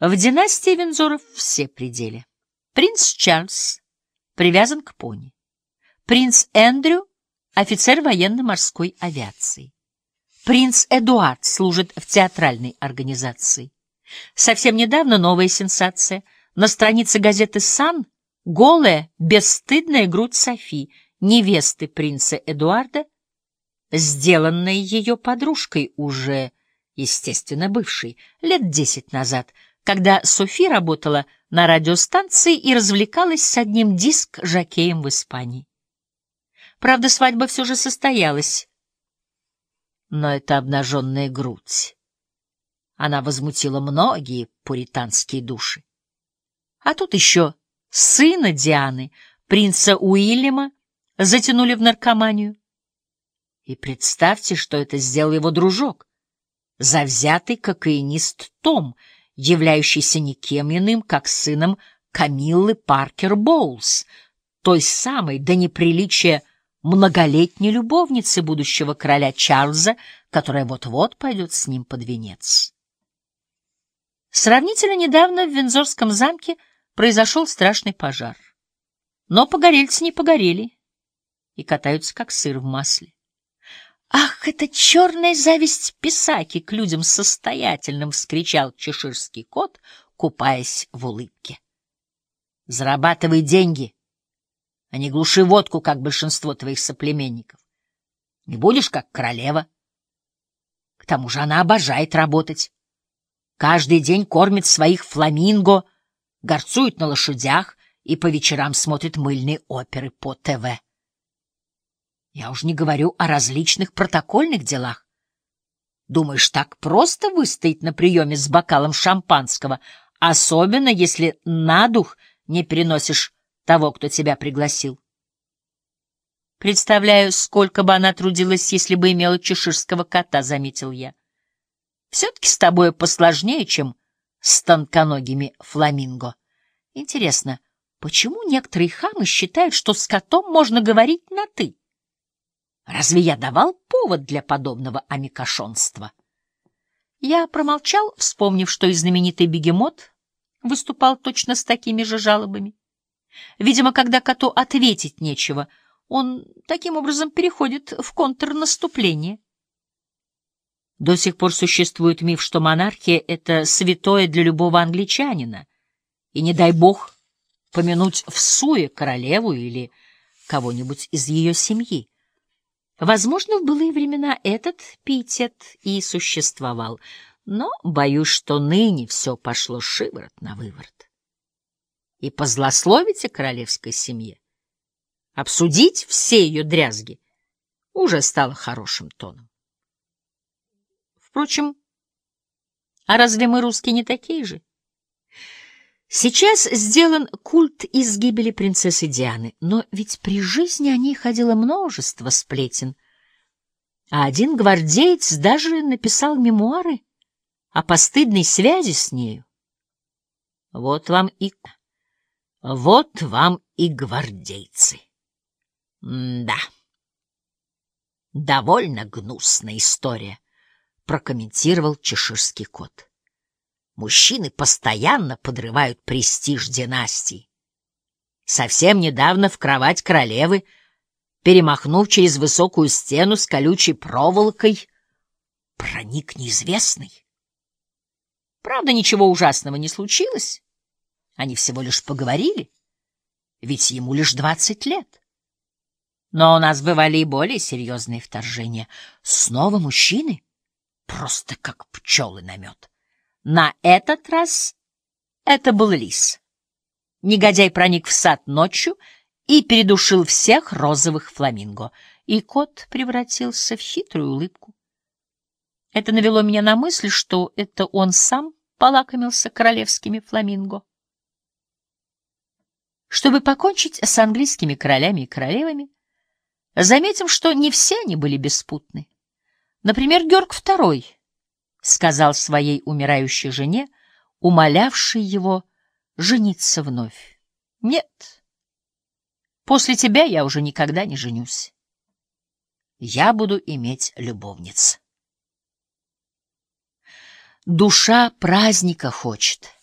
В династии Винзоров все пределы. Принц Чарльз привязан к пони. Принц Эндрю — офицер военно-морской авиации. Принц Эдуард служит в театральной организации. Совсем недавно новая сенсация. На странице газеты «Сан» голая, бесстыдная грудь Софи, невесты принца Эдуарда, сделанная ее подружкой уже, естественно, бывшей, лет десять назад — когда Софи работала на радиостанции и развлекалась с одним диск-жокеем в Испании. Правда, свадьба все же состоялась. Но это обнаженная грудь. Она возмутила многие пуританские души. А тут еще сына Дианы, принца Уильяма, затянули в наркоманию. И представьте, что это сделал его дружок, завзятый кокаинист Том — являющийся никем иным, как сыном Камиллы Паркер Боулс, той самой до неприличия многолетней любовницы будущего короля Чарльза, которая вот-вот пойдет с ним под венец. Сравнительно недавно в Винзорском замке произошел страшный пожар. Но погорельцы не погорели и катаются, как сыр в масле. «Ах, это черная зависть писаки к людям состоятельным!» — вскричал чеширский кот, купаясь в улыбке. «Зарабатывай деньги, а не глуши водку, как большинство твоих соплеменников. Не будешь, как королева. К тому же она обожает работать. Каждый день кормит своих фламинго, горцует на лошадях и по вечерам смотрит мыльные оперы по ТВ. Я уж не говорю о различных протокольных делах. Думаешь, так просто выстоять на приеме с бокалом шампанского, особенно если на дух не переносишь того, кто тебя пригласил? Представляю, сколько бы она трудилась, если бы имела чеширского кота, — заметил я. Все-таки с тобой посложнее, чем с тонконогими фламинго. Интересно, почему некоторые хамы считают, что с котом можно говорить на «ты»? Разве я давал повод для подобного амикошонства? Я промолчал, вспомнив, что и знаменитый бегемот выступал точно с такими же жалобами. Видимо, когда коту ответить нечего, он таким образом переходит в контрнаступление. До сих пор существует миф, что монархия — это святое для любого англичанина, и не дай бог помянуть в суе королеву или кого-нибудь из ее семьи. Возможно, в былые времена этот питет и существовал, но боюсь, что ныне все пошло шиворот на выворот. И позлословить о королевской семье, обсудить все ее дрязги, уже стало хорошим тоном. Впрочем, а разве мы, русские, не такие же? Сейчас сделан культ из гибели принцессы Дианы, но ведь при жизни о ней ходило множество сплетен. А один гвардеец даже написал мемуары о постыдной связи с нею. Вот вам и... Вот вам и гвардейцы. Да. Довольно гнусная история, прокомментировал чеширский кот. Мужчины постоянно подрывают престиж династии. Совсем недавно в кровать королевы, перемахнув через высокую стену с колючей проволокой, проник неизвестный. Правда, ничего ужасного не случилось. Они всего лишь поговорили, ведь ему лишь двадцать лет. Но у нас бывали и более серьезные вторжения. Снова мужчины, просто как пчелы на мед. На этот раз это был лис. Негодяй проник в сад ночью и передушил всех розовых фламинго, и кот превратился в хитрую улыбку. Это навело меня на мысль, что это он сам полакомился королевскими фламинго. Чтобы покончить с английскими королями и королевами, заметим, что не все они были беспутны. Например, Георг II — сказал своей умирающей жене, умолявшей его жениться вновь. — Нет, после тебя я уже никогда не женюсь. Я буду иметь любовниц. Душа праздника хочет.